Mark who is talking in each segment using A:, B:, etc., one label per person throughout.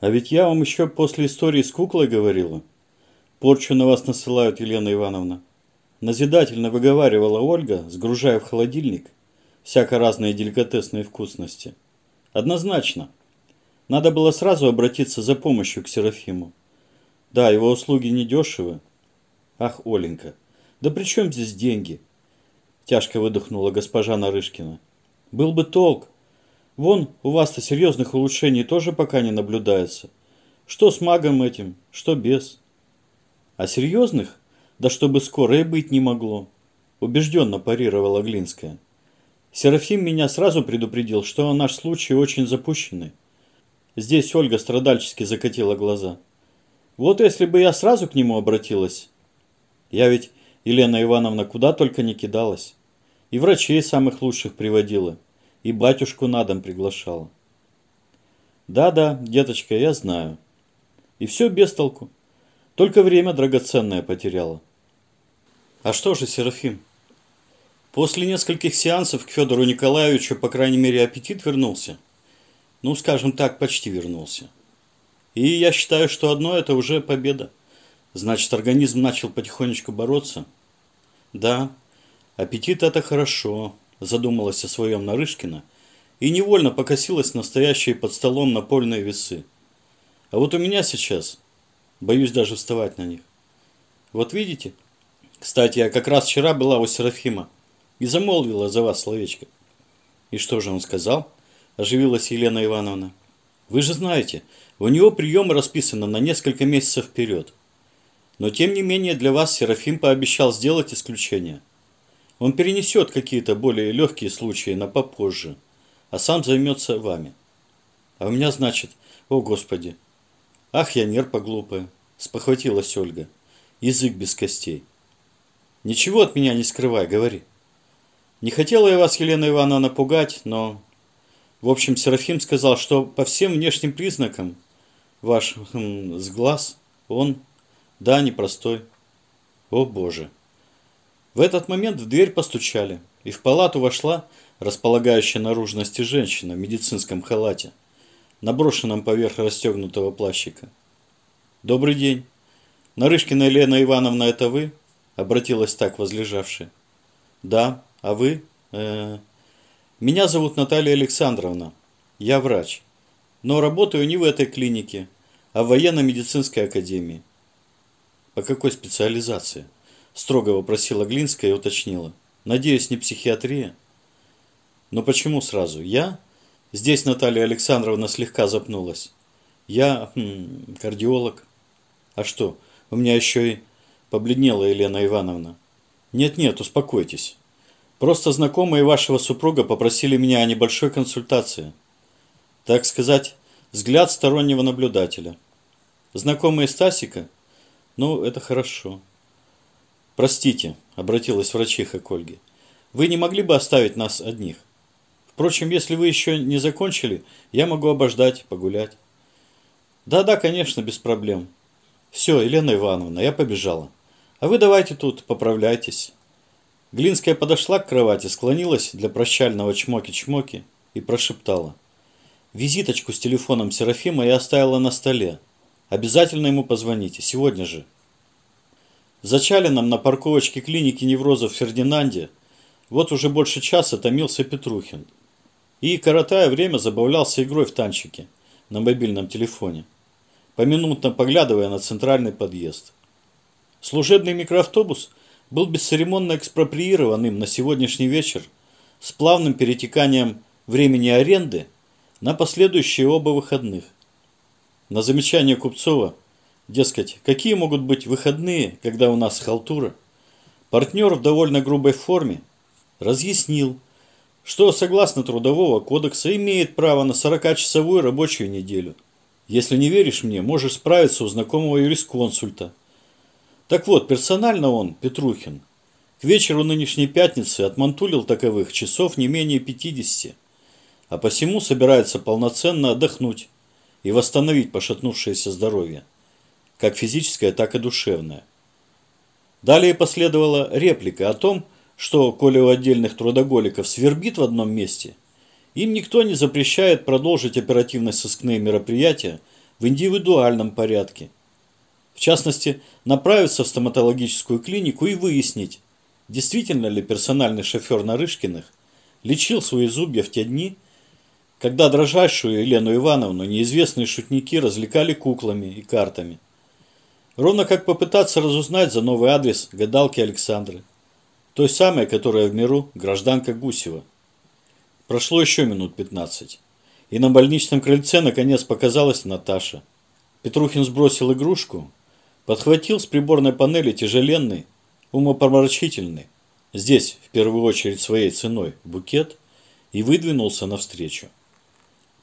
A: А ведь я вам еще после истории с куклой говорила. Порчу на вас насылают, Елена Ивановна. Назидательно выговаривала Ольга, сгружая в холодильник всяко разные деликатесные вкусности. Однозначно. Надо было сразу обратиться за помощью к Серафиму. Да, его услуги недешевы. Ах, Оленька, да при чем здесь деньги? Тяжко выдохнула госпожа Нарышкина. Был бы толк. Вон, у вас-то серьезных улучшений тоже пока не наблюдается. Что с магом этим, что без. А серьезных? Да чтобы скоро быть не могло. Убежденно парировала Глинская. Серафим меня сразу предупредил, что наш случай очень запущенный. Здесь Ольга страдальчески закатила глаза. Вот если бы я сразу к нему обратилась. Я ведь, Елена Ивановна, куда только не кидалась. И врачей самых лучших приводила, и батюшку на дом приглашала. Да-да, деточка, я знаю. И все без толку. Только время драгоценное потеряла. А что же, Серафим? После нескольких сеансов к Федору Николаевичу, по крайней мере, аппетит вернулся. Ну, скажем так, почти вернулся. И я считаю, что одно это уже победа. Значит, организм начал потихонечку бороться. Да, Аппетит – это хорошо, задумалась о своем Нарышкина и невольно покосилась настоящие под столом напольные весы. А вот у меня сейчас, боюсь даже вставать на них. Вот видите? Кстати, я как раз вчера была у Серафима и замолвила за вас словечко. И что же он сказал? Оживилась Елена Ивановна. Вы же знаете, у него приемы расписаны на несколько месяцев вперед. Но тем не менее для вас Серафим пообещал сделать исключение. Он перенесет какие-то более легкие случаи на попозже, а сам займется вами. А у меня, значит, о господи. Ах, я нерпа глупая, спохватилась Ольга. Язык без костей. Ничего от меня не скрывай, говори. Не хотела я вас, Елена Ивановна, напугать, но... В общем, Серафим сказал, что по всем внешним признакам ваш хм, сглаз, он, да, непростой. О боже. В этот момент в дверь постучали, и в палату вошла располагающая наружности женщина в медицинском халате, наброшенном поверх расстегнутого плащика. «Добрый день. Нарышкина Елена Ивановна, это вы?» Обратилась так возлежавшая. «Да. А вы?» э -э «Меня зовут Наталья Александровна. Я врач. Но работаю не в этой клинике, а в военно-медицинской академии». «По какой специализации?» Строго вопросила Глинская и уточнила. Надеюсь, не психиатрия? Но почему сразу? Я? Здесь Наталья Александровна слегка запнулась. Я хм, кардиолог. А что, у меня еще и побледнела Елена Ивановна. Нет-нет, успокойтесь. Просто знакомые вашего супруга попросили меня о небольшой консультации. Так сказать, взгляд стороннего наблюдателя. Знакомые Стасика? Ну, это хорошо. «Простите», – обратилась врачиха к Ольге. «Вы не могли бы оставить нас одних? Впрочем, если вы еще не закончили, я могу обождать, погулять». «Да-да, конечно, без проблем. Все, Елена Ивановна, я побежала. А вы давайте тут поправляйтесь». Глинская подошла к кровати, склонилась для прощального чмоки-чмоки и прошептала. «Визиточку с телефоном Серафима я оставила на столе. Обязательно ему позвоните, сегодня же». За Чалином на парковочке клиники неврозов в Фердинанде вот уже больше часа томился Петрухин. И, коротая время, забавлялся игрой в танчики на мобильном телефоне, поминутно поглядывая на центральный подъезд. Служебный микроавтобус был бесцеремонно экспроприирован им на сегодняшний вечер с плавным перетеканием времени аренды на последующие оба выходных. На замечание Купцова – Дескать, какие могут быть выходные, когда у нас халтура? Партнер в довольно грубой форме разъяснил, что согласно Трудового кодекса имеет право на 40-часовую рабочую неделю. Если не веришь мне, можешь справиться у знакомого юрисконсульта. Так вот, персонально он, Петрухин, к вечеру нынешней пятницы отмантулил таковых часов не менее 50, а посему собирается полноценно отдохнуть и восстановить пошатнувшееся здоровье как физическое, так и душевное. Далее последовала реплика о том, что, коли у отдельных трудоголиков свербит в одном месте, им никто не запрещает продолжить оперативно-сыскные мероприятия в индивидуальном порядке. В частности, направиться в стоматологическую клинику и выяснить, действительно ли персональный шофер Нарышкиных лечил свои зубья в те дни, когда дрожащую Елену Ивановну неизвестные шутники развлекали куклами и картами. Ровно как попытаться разузнать за новый адрес гадалки Александры, той самой, которая в миру гражданка Гусева. Прошло еще минут пятнадцать, и на больничном крыльце наконец показалась Наташа. Петрухин сбросил игрушку, подхватил с приборной панели тяжеленный, умопомрачительный, здесь в первую очередь своей ценой, букет и выдвинулся навстречу.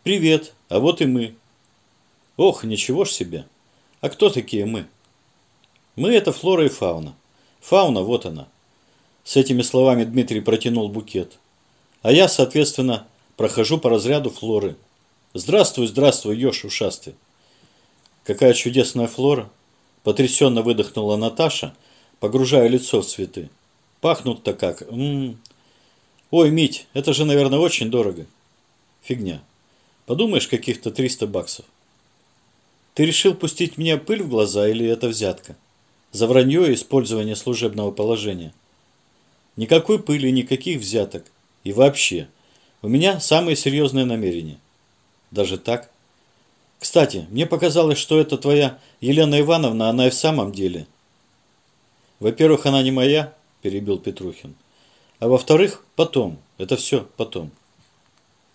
A: «Привет, а вот и мы». «Ох, ничего ж себе! А кто такие мы?» «Мы – это флора и фауна. Фауна, вот она». С этими словами Дмитрий протянул букет. А я, соответственно, прохожу по разряду флоры. Здравствуй, здравствуй, еж ушастый. Какая чудесная флора. Потрясенно выдохнула Наташа, погружая лицо в цветы. Пахнут-то как. М -м -м. Ой, Мить, это же, наверное, очень дорого. Фигня. Подумаешь, каких-то 300 баксов. Ты решил пустить мне пыль в глаза или это взятка? За вранье и использование служебного положения. Никакой пыли, никаких взяток. И вообще, у меня самые серьезные намерения. Даже так? Кстати, мне показалось, что это твоя Елена Ивановна, она и в самом деле. Во-первых, она не моя, перебил Петрухин. А во-вторых, потом. Это все потом.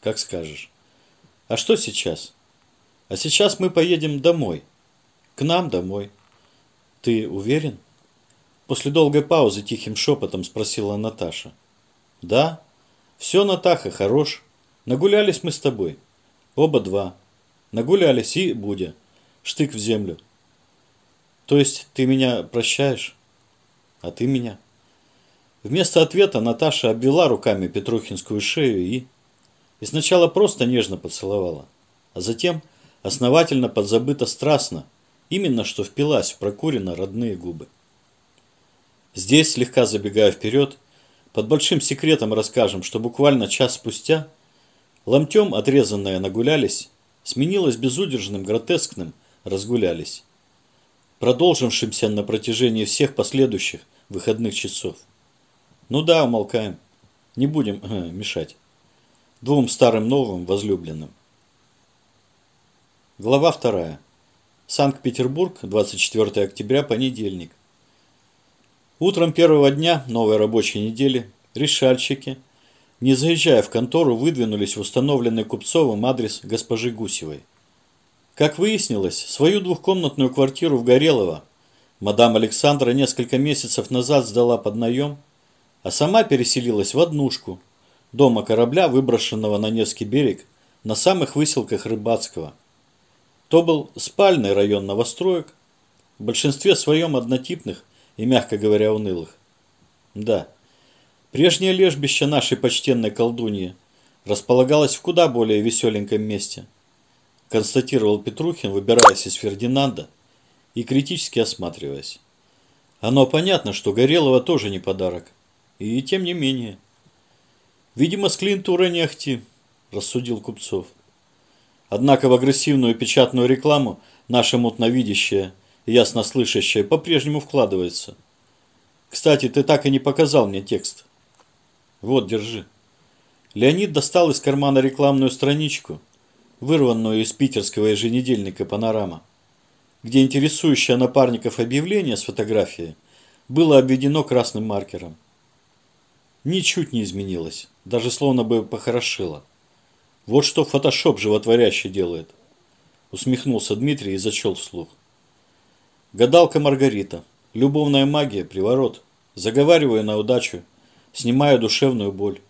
A: Как скажешь. А что сейчас? А сейчас мы поедем домой. К нам домой. Ты уверен? После долгой паузы тихим шепотом спросила Наташа. Да? Все, Натаха, хорош. Нагулялись мы с тобой. Оба два. Нагулялись и Будя. Штык в землю. То есть ты меня прощаешь? А ты меня? Вместо ответа Наташа обвела руками Петрухинскую шею и и сначала просто нежно поцеловала, а затем основательно подзабыто страстно, именно что впилась в прокурено родные губы. Здесь, слегка забегая вперед, под большим секретом расскажем, что буквально час спустя ломтем отрезанное нагулялись, сменилось безудержным гротескным разгулялись, продолжившимся на протяжении всех последующих выходных часов. Ну да, умолкаем, не будем э, мешать двум старым новым возлюбленным. Глава 2. Санкт-Петербург, 24 октября, понедельник. Утром первого дня новой рабочей недели решальщики, не заезжая в контору, выдвинулись в установленный Купцовым адрес госпожи Гусевой. Как выяснилось, свою двухкомнатную квартиру в Горелово мадам Александра несколько месяцев назад сдала под наем, а сама переселилась в однушку – дома корабля, выброшенного на Невский берег на самых выселках Рыбацкого. То был спальный район новостроек, в большинстве своем однотипных и, мягко говоря, унылых. Да, прежнее лежбище нашей почтенной колдуньи располагалось в куда более веселеньком месте, констатировал Петрухин, выбираясь из Фердинанда и критически осматриваясь. Оно понятно, что Горелого тоже не подарок, и тем не менее – Видимо, с клиентурой не ахти, рассудил Купцов. Однако в агрессивную печатную рекламу наше мутновидящее и яснослышащее по-прежнему вкладывается. Кстати, ты так и не показал мне текст. Вот, держи. Леонид достал из кармана рекламную страничку, вырванную из питерского еженедельника «Панорама», где интересующее напарников объявление с фотографией было обведено красным маркером. Ничуть не изменилось даже словно бы похорошило. Вот что фотошоп животворящий делает. Усмехнулся Дмитрий и зачел вслух. Гадалка Маргарита. Любовная магия, приворот. Заговариваю на удачу. Снимаю душевную боль.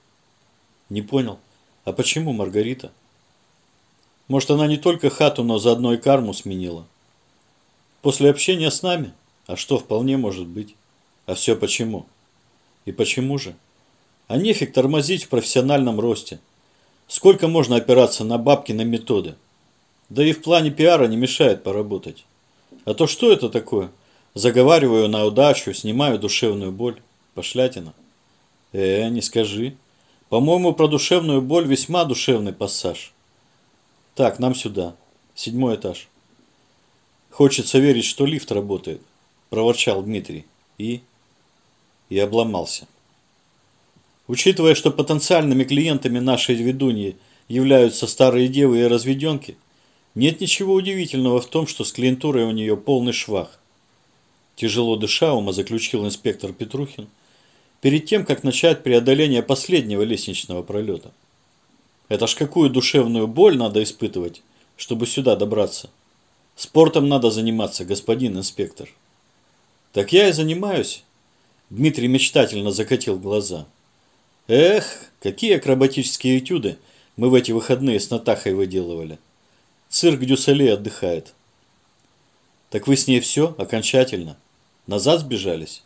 A: Не понял. А почему Маргарита? Может, она не только хату, но заодно и карму сменила. После общения с нами? А что вполне может быть? А все почему? И почему же? А нефиг тормозить в профессиональном росте. Сколько можно опираться на бабки, на методы? Да и в плане пиара не мешает поработать. А то что это такое? Заговариваю на удачу, снимаю душевную боль. Пошлятина. Э, не скажи. По-моему, про душевную боль весьма душевный пассаж. Так, нам сюда. Седьмой этаж. Хочется верить, что лифт работает, проворчал Дмитрий. И... и обломался. Учитывая, что потенциальными клиентами нашей ведуньи являются старые девы и разведенки, нет ничего удивительного в том, что с клиентурой у нее полный швах. Тяжело дыша, ума заключил инспектор Петрухин, перед тем, как начать преодоление последнего лестничного пролета. Это ж какую душевную боль надо испытывать, чтобы сюда добраться. Спортом надо заниматься, господин инспектор. Так я и занимаюсь. Дмитрий мечтательно закатил глаза. Эх, какие акробатические этюды мы в эти выходные с Натахой выделывали. Цирк дю Солей отдыхает. Так вы с ней все, окончательно? Назад сбежались?